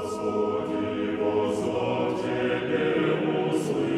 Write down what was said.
Господи, возло Тебе.